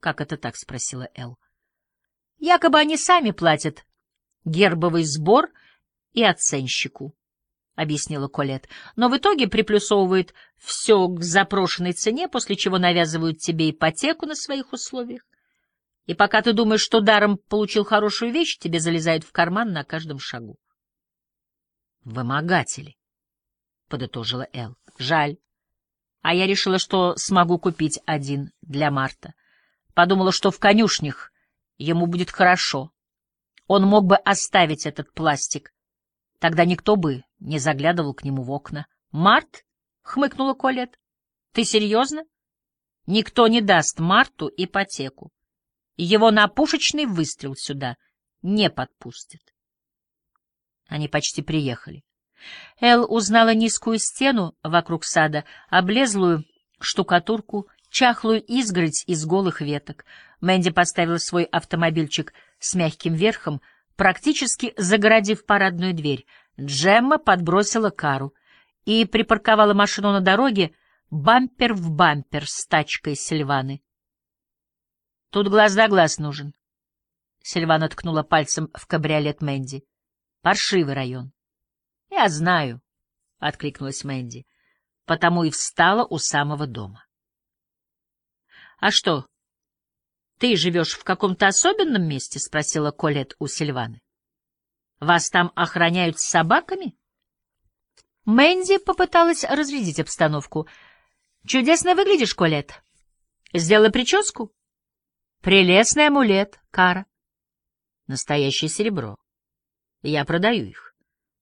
Как это так? — спросила Эл. — Якобы они сами платят гербовый сбор и оценщику, — объяснила Колет, но в итоге приплюсовывают все к запрошенной цене, после чего навязывают тебе ипотеку на своих условиях. И пока ты думаешь, что даром получил хорошую вещь, тебе залезают в карман на каждом шагу. «Вымогатели», — подытожила Эл. «Жаль. А я решила, что смогу купить один для Марта. Подумала, что в конюшнях ему будет хорошо. Он мог бы оставить этот пластик. Тогда никто бы не заглядывал к нему в окна. «Март?» — хмыкнула Колет. «Ты серьезно? Никто не даст Марту ипотеку. Его на пушечный выстрел сюда не подпустят». Они почти приехали. Эл узнала низкую стену вокруг сада, облезлую штукатурку, чахлую изгородь из голых веток. Мэнди поставила свой автомобильчик с мягким верхом, практически загородив парадную дверь. Джемма подбросила кару и припарковала машину на дороге бампер в бампер с тачкой Сильваны. «Тут глаз да глаз нужен», — Сильвана ткнула пальцем в кабриолет Мэнди. «Паршивый район». «Я знаю», — откликнулась Мэнди, потому и встала у самого дома. «А что, ты живешь в каком-то особенном месте?» — спросила Колет у Сильваны. «Вас там охраняют с собаками?» Мэнди попыталась разрядить обстановку. «Чудесно выглядишь, Колет. Сделай прическу?» «Прелестный амулет, Кара. Настоящее серебро. Я продаю их».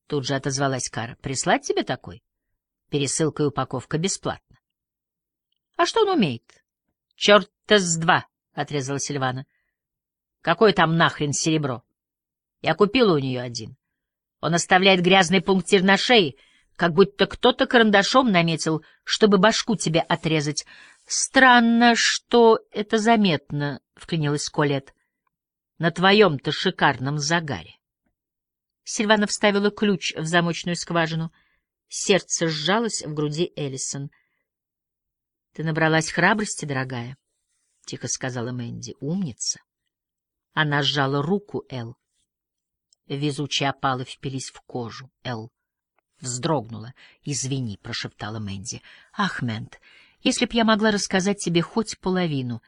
Тут же отозвалась Кара. Прислать тебе такой? Пересылка и упаковка бесплатно. А что он умеет? Черт-то с два, отрезала Сильвана. Какое там нахрен серебро? Я купила у нее один. Он оставляет грязный пунктир на шее, как будто кто-то карандашом наметил, чтобы башку тебе отрезать. Странно, что это заметно, — вклинилась Колет, — на твоем-то шикарном загаре. Сильвана вставила ключ в замочную скважину. Сердце сжалось в груди Эллисон. — Ты набралась храбрости, дорогая, — тихо сказала Мэнди. — Умница. Она сжала руку Эл. Везучие опалы впились в кожу. Эл вздрогнула. — Извини, — прошептала Мэнди. — Ах, Мэнд, если б я могла рассказать тебе хоть половину.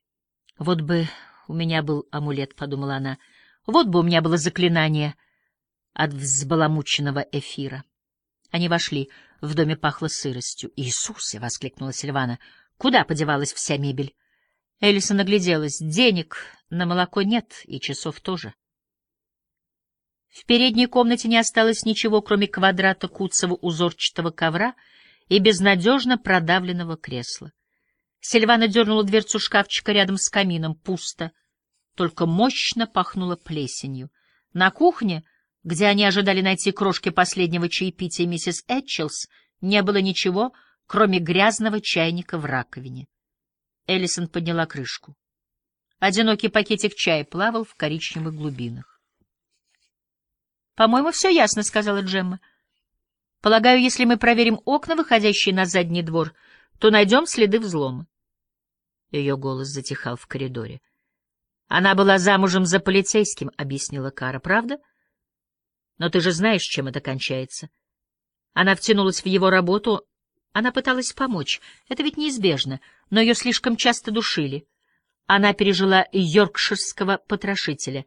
— Вот бы у меня был амулет, — подумала она. — Вот бы у меня было заклинание — от взбаламученного эфира. Они вошли. В доме пахло сыростью. «Иисусе!» — воскликнула Сильвана. «Куда подевалась вся мебель?» Элисон огляделась. «Денег на молоко нет, и часов тоже». В передней комнате не осталось ничего, кроме квадрата куцого узорчатого ковра и безнадежно продавленного кресла. Сильвана дернула дверцу шкафчика рядом с камином. Пусто. Только мощно пахнуло плесенью. На кухне где они ожидали найти крошки последнего чаепития миссис Этчелс, не было ничего, кроме грязного чайника в раковине. Эллисон подняла крышку. Одинокий пакетик чая плавал в коричневых глубинах. «По-моему, все ясно», — сказала Джемма. «Полагаю, если мы проверим окна, выходящие на задний двор, то найдем следы взлома». Ее голос затихал в коридоре. «Она была замужем за полицейским», — объяснила Кара. «Правда?» Но ты же знаешь, чем это кончается. Она втянулась в его работу, она пыталась помочь. Это ведь неизбежно, но ее слишком часто душили. Она пережила йоркширского потрошителя.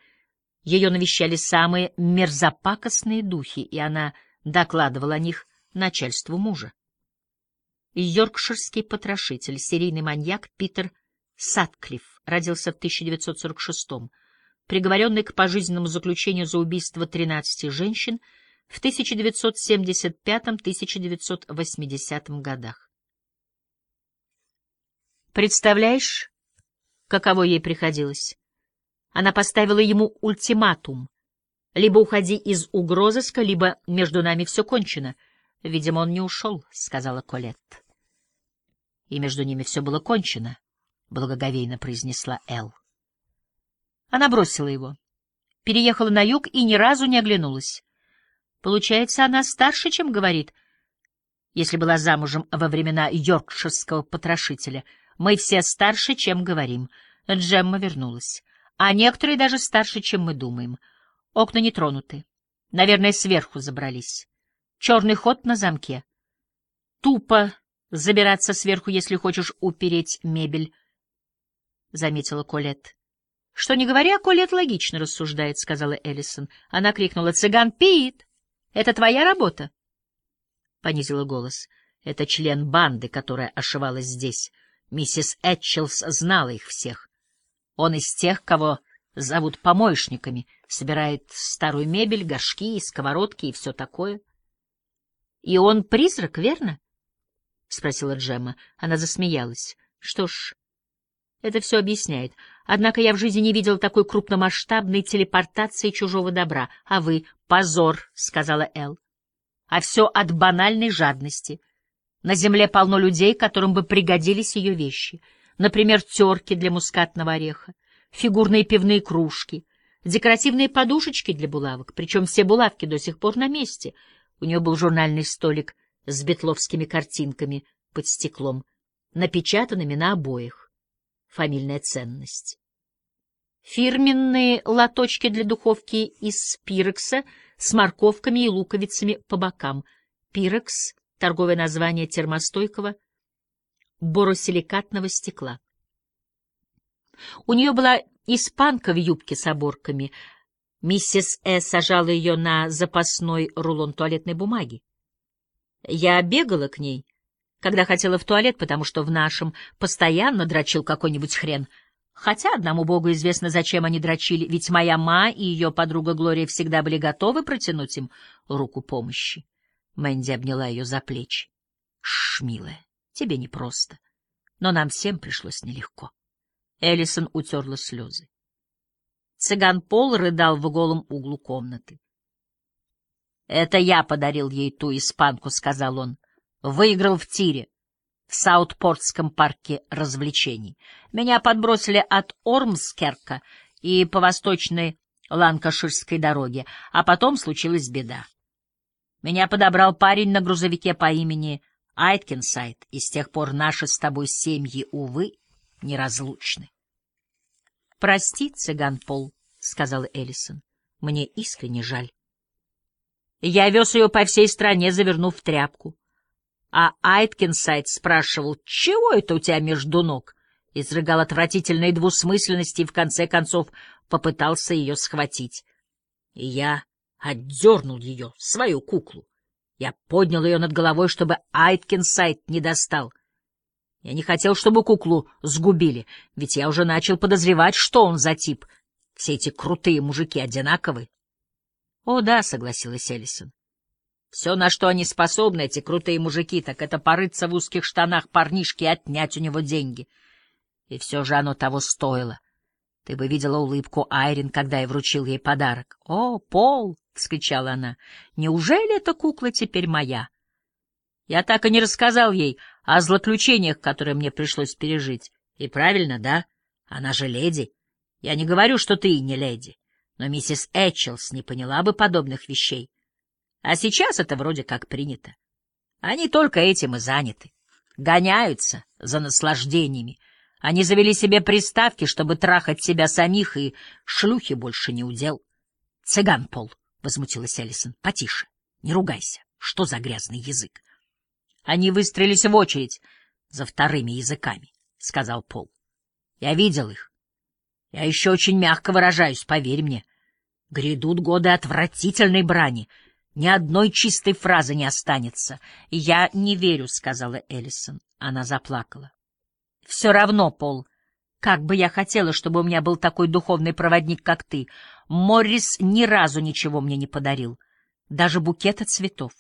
Ее навещали самые мерзопакостные духи, и она докладывала о них начальству мужа. Йоркширский потрошитель, серийный маньяк Питер Сатклифф, родился в 1946 году приговоренный к пожизненному заключению за убийство 13 женщин в 1975-1980 годах. Представляешь, каково ей приходилось? Она поставила ему ультиматум. Либо уходи из угрозыска, либо между нами все кончено. Видимо, он не ушел, — сказала Колетт. И между ними все было кончено, — благоговейно произнесла Эл. Она бросила его, переехала на юг и ни разу не оглянулась. Получается, она старше, чем говорит, если была замужем во времена йоркширского потрошителя. Мы все старше, чем говорим. Джемма вернулась. А некоторые даже старше, чем мы думаем. Окна не тронуты. Наверное, сверху забрались. Черный ход на замке. Тупо забираться сверху, если хочешь упереть мебель, — заметила Колет. Что не говоря, Колет логично рассуждает, — сказала Эллисон. Она крикнула, — цыган Пит! Это твоя работа? Понизила голос. Это член банды, которая ошивалась здесь. Миссис Этчелс знала их всех. Он из тех, кого зовут помоечниками, собирает старую мебель, горшки, сковородки и все такое. — И он призрак, верно? — спросила Джемма. Она засмеялась. — Что ж, это все объясняет. Однако я в жизни не видела такой крупномасштабной телепортации чужого добра. А вы — позор, — сказала Эл. А все от банальной жадности. На земле полно людей, которым бы пригодились ее вещи. Например, терки для мускатного ореха, фигурные пивные кружки, декоративные подушечки для булавок, причем все булавки до сих пор на месте. У нее был журнальный столик с бетловскими картинками под стеклом, напечатанными на обоих фамильная ценность. Фирменные лоточки для духовки из пирекса с морковками и луковицами по бокам. Пирекс — торговое название термостойкого боросиликатного стекла. У нее была испанка в юбке с оборками. Миссис Э. сажала ее на запасной рулон туалетной бумаги. Я бегала к ней, когда хотела в туалет, потому что в нашем постоянно дрочил какой-нибудь хрен. Хотя одному богу известно, зачем они дрочили, ведь моя ма и ее подруга Глория всегда были готовы протянуть им руку помощи. Мэнди обняла ее за плечи. — Шш, милая, тебе непросто. Но нам всем пришлось нелегко. Эллисон утерла слезы. Цыган Пол рыдал в голом углу комнаты. — Это я подарил ей ту испанку, — сказал он. Выиграл в тире в Саутпортском парке развлечений. Меня подбросили от Ормскерка и по восточной Ланкаширской дороге, а потом случилась беда. Меня подобрал парень на грузовике по имени Айткинсайд, и с тех пор наши с тобой семьи, увы, неразлучны. — Прости, цыган Пол, — сказала Эллисон, — мне искренне жаль. Я вез ее по всей стране, завернув в тряпку. А Айткинсайд спрашивал, чего это у тебя между ног? Изрыгал отвратительные двусмысленности и в конце концов попытался ее схватить. И я отдернул ее, свою куклу. Я поднял ее над головой, чтобы Айткинсайд не достал. Я не хотел, чтобы куклу сгубили, ведь я уже начал подозревать, что он за тип. Все эти крутые мужики одинаковы. — О, да, — согласилась Эллисон. Все, на что они способны, эти крутые мужики, так это порыться в узких штанах парнишки и отнять у него деньги. И все же оно того стоило. Ты бы видела улыбку Айрин, когда я вручил ей подарок. — О, Пол! — вскричала она. — Неужели эта кукла теперь моя? Я так и не рассказал ей о злоключениях, которые мне пришлось пережить. И правильно, да? Она же леди. Я не говорю, что ты не леди, но миссис Этчелс не поняла бы подобных вещей. А сейчас это вроде как принято. Они только этим и заняты. Гоняются за наслаждениями. Они завели себе приставки, чтобы трахать себя самих, и шлюхи больше не удел. — Цыган, Пол, — возмутилась Эллисон, — потише, не ругайся. Что за грязный язык? Они выстроились в очередь за вторыми языками, — сказал Пол. Я видел их. Я еще очень мягко выражаюсь, поверь мне. Грядут годы отвратительной брани — ни одной чистой фразы не останется. Я не верю, сказала Эллисон. Она заплакала. Все равно, Пол, как бы я хотела, чтобы у меня был такой духовный проводник, как ты. Моррис ни разу ничего мне не подарил, даже букета цветов.